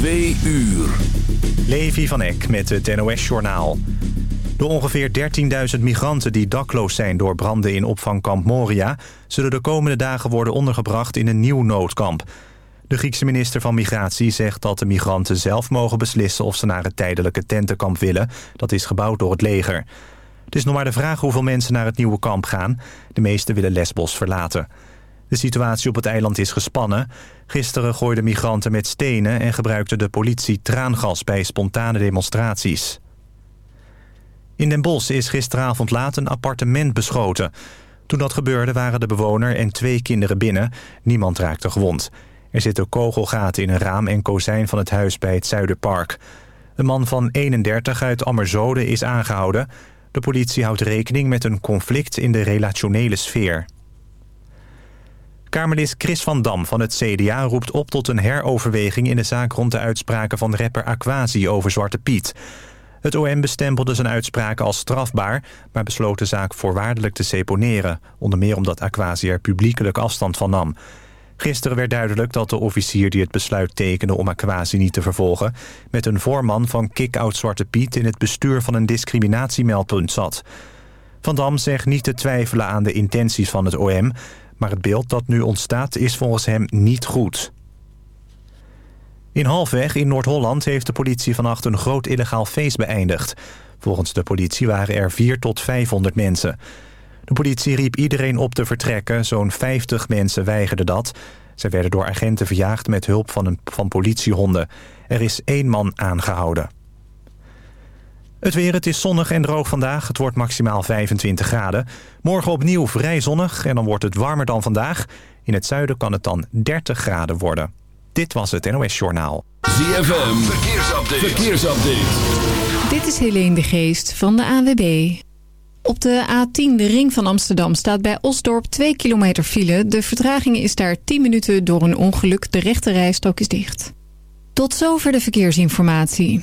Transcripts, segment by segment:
Twee uur. Levi van Eck met het NOS-journaal. De ongeveer 13.000 migranten die dakloos zijn door branden in opvangkamp Moria... zullen de komende dagen worden ondergebracht in een nieuw noodkamp. De Griekse minister van Migratie zegt dat de migranten zelf mogen beslissen... of ze naar het tijdelijke tentenkamp willen. Dat is gebouwd door het leger. Het is nog maar de vraag hoeveel mensen naar het nieuwe kamp gaan. De meesten willen Lesbos verlaten. De situatie op het eiland is gespannen. Gisteren gooiden migranten met stenen en gebruikte de politie traangas bij spontane demonstraties. In Den Bosch is gisteravond laat een appartement beschoten. Toen dat gebeurde waren de bewoner en twee kinderen binnen. Niemand raakte gewond. Er zitten kogelgaten in een raam en kozijn van het huis bij het Zuiderpark. Een man van 31 uit Ammerzode is aangehouden. De politie houdt rekening met een conflict in de relationele sfeer. Kamerlid Chris van Dam van het CDA roept op tot een heroverweging... in de zaak rond de uitspraken van rapper Aquasi over Zwarte Piet. Het OM bestempelde zijn uitspraken als strafbaar... maar besloot de zaak voorwaardelijk te seponeren. Onder meer omdat Aquasi er publiekelijk afstand van nam. Gisteren werd duidelijk dat de officier die het besluit tekende... om Aquasi niet te vervolgen... met een voorman van Kick-Out Zwarte Piet... in het bestuur van een discriminatiemeldpunt zat. Van Dam zegt niet te twijfelen aan de intenties van het OM... Maar het beeld dat nu ontstaat is volgens hem niet goed. In Halfweg in Noord-Holland heeft de politie vannacht een groot illegaal feest beëindigd. Volgens de politie waren er 4 tot 500 mensen. De politie riep iedereen op te vertrekken. Zo'n 50 mensen weigerden dat. Ze werden door agenten verjaagd met hulp van, een, van politiehonden. Er is één man aangehouden. Het weer, het is zonnig en droog vandaag. Het wordt maximaal 25 graden. Morgen opnieuw vrij zonnig en dan wordt het warmer dan vandaag. In het zuiden kan het dan 30 graden worden. Dit was het NOS Journaal. ZFM, verkeersupdate. verkeersupdate. Dit is Helene de Geest van de AWB. Op de A10, de ring van Amsterdam, staat bij Osdorp 2 kilometer file. De vertraging is daar 10 minuten door een ongeluk. De rechte rijstok is dicht. Tot zover de verkeersinformatie.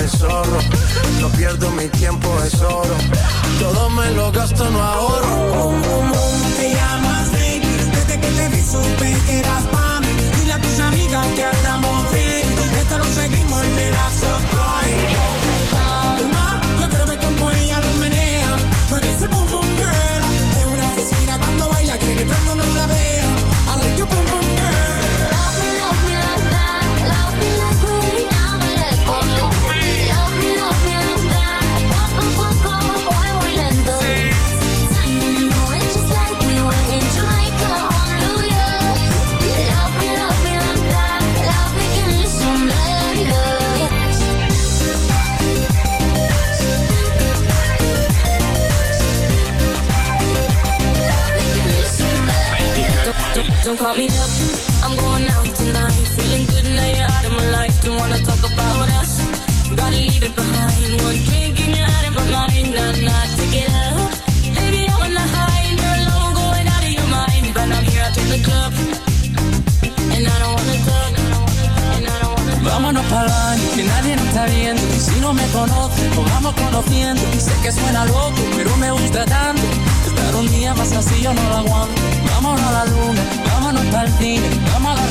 El zorro. No pierdo mi tiempo, es oro. Todo me lo gasto, no ahorro. ¿Cómo, cómo te llamas, don't call me up. I'm going out tonight. Feeling good now you're out of my life. Don't wanna talk about us. Gotta leave it behind. One drink and you're out of my mind. Nah, nah, take it out. Baby, I'm on the high you're alone, going out of your mind. But I'm here up in the club. And I don't wanna talk. And I don't wanna Vámonos para baño, que nadie nos está viendo. Y si no me conoce, nos vamos conociendo. Y sé que suena loco, pero me gusta tanto. Un día más así yo no lo aguanto. Vámonos a la luna, vámonos para el cine. Vamos a dar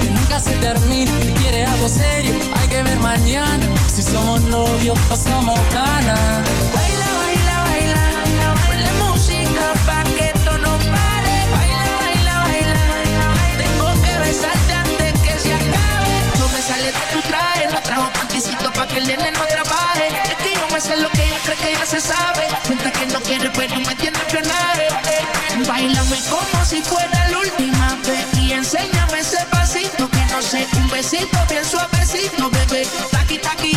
que nunca se termine. Si quieres algo serio, hay que ver mañana. Si somos novios o somos ganas. Baila, baila, baila, ponle música pa' que esto no pare. Baila, baila, baila, tengo que besarte antes que se acabe. No me sale de tu traje, no trajo panticito pa' que el nene no se sabe. Cuenta que no quiere, pero me tiene frenaje. Bailame como si fuera la última vez y enséñame ese pasito que no sé, un besito bien suavecito, bebé. Taqui, taqui,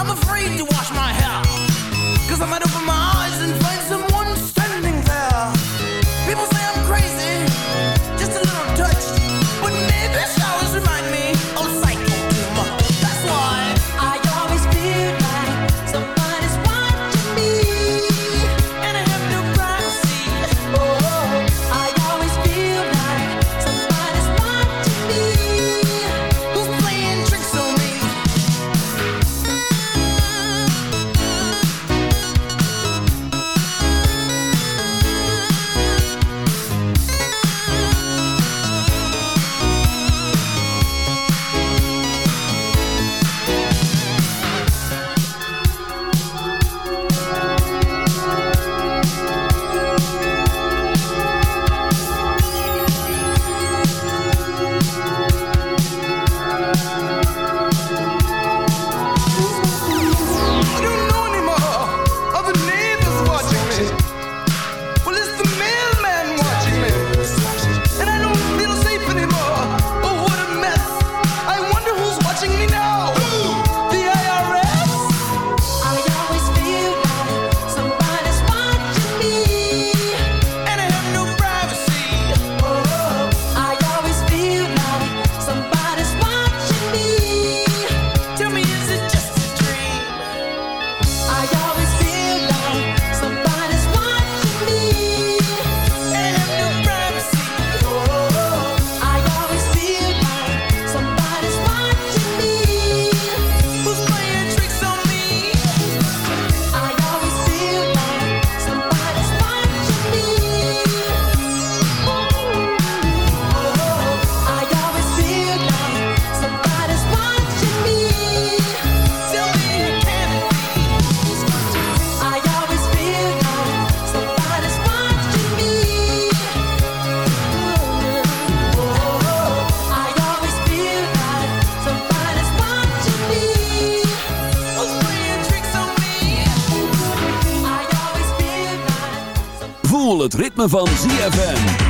I'm afraid to van ZFM.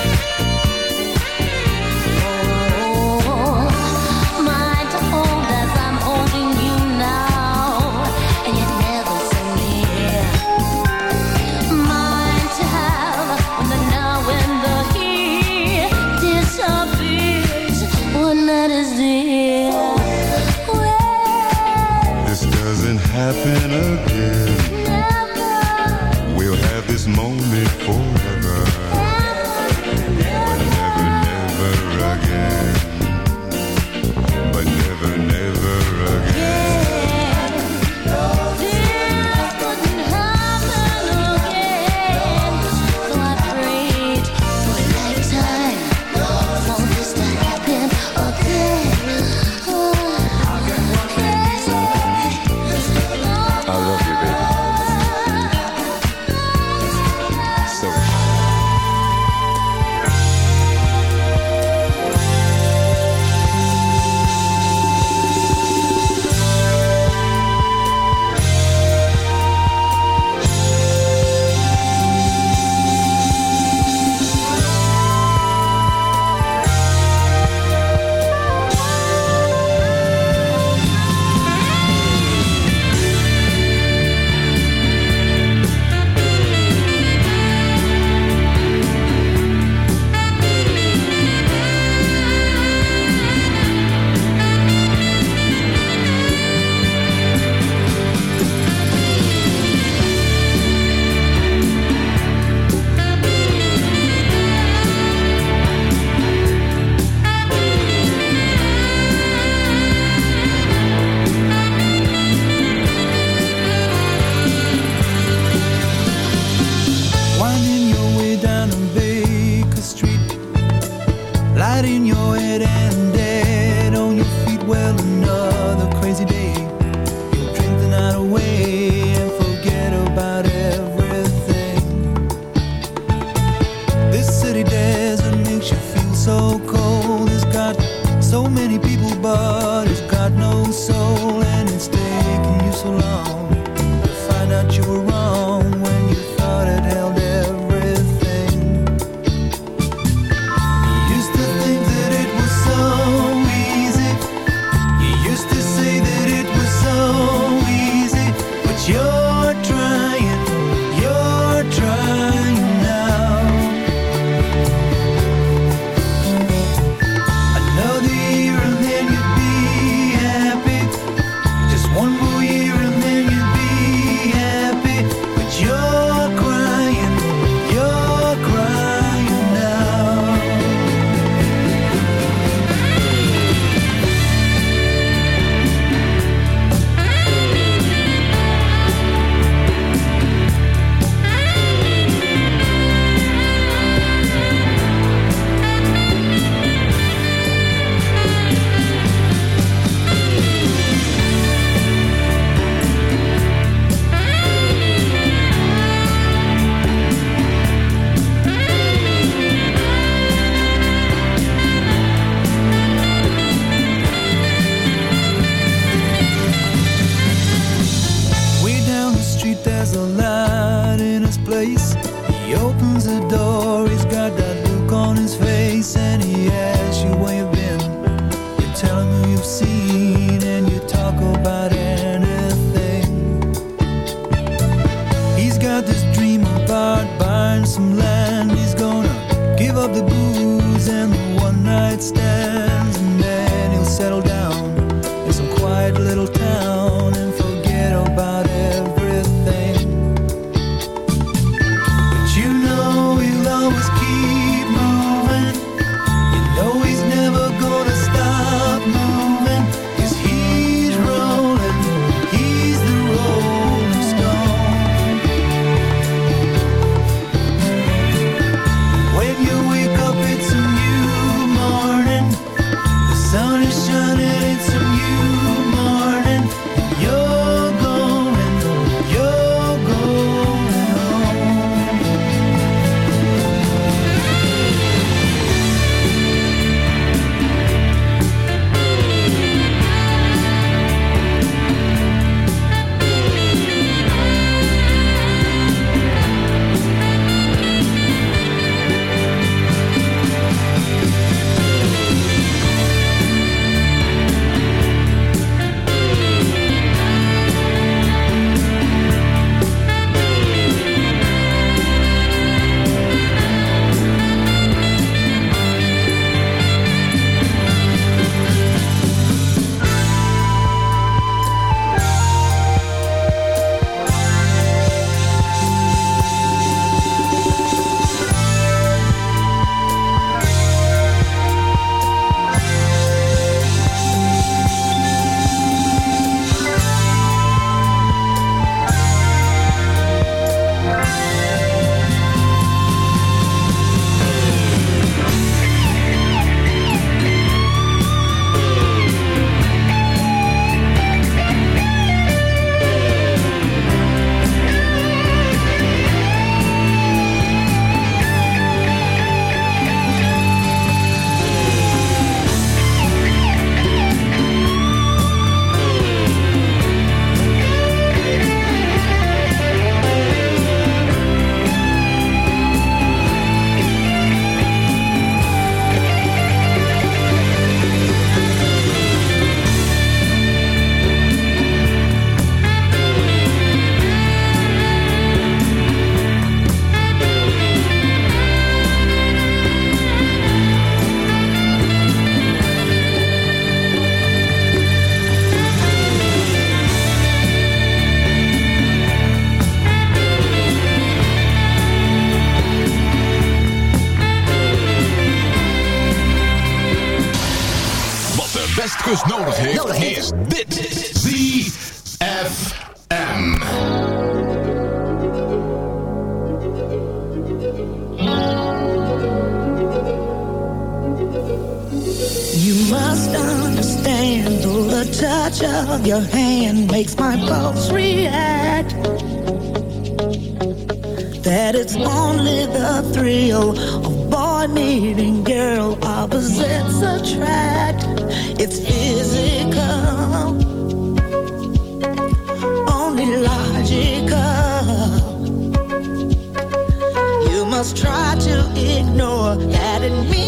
You must understand, though the touch of your hand makes my pulse react. That it's only the thrill of boy meeting girl, opposites attract. It's physical. try to ignore. That it means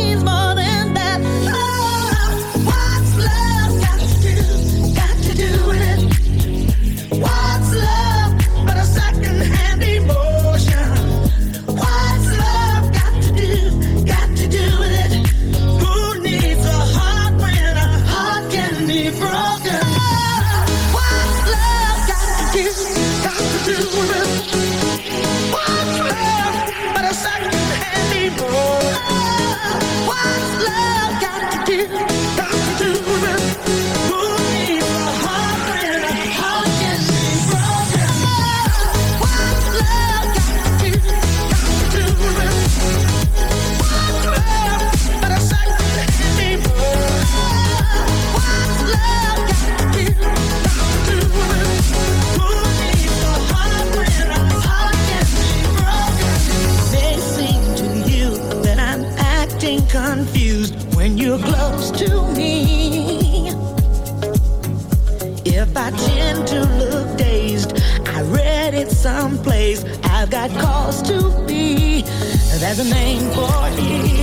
there's a name for it.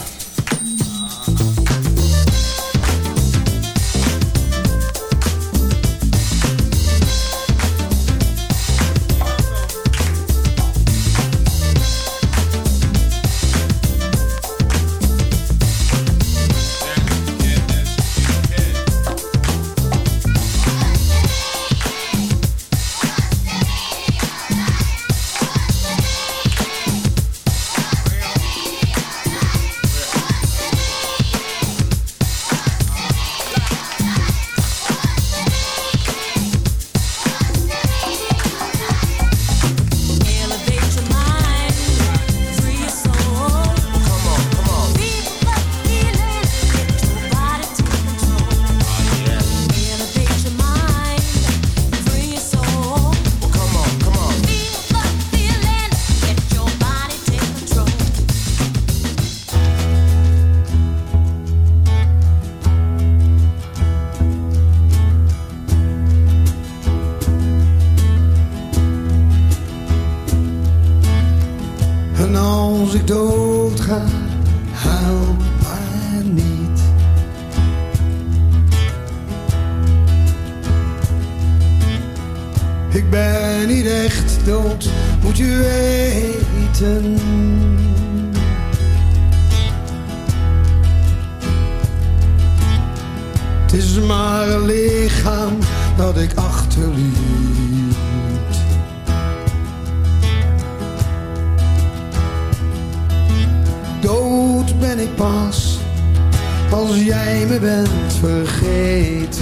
Me bent vergeten.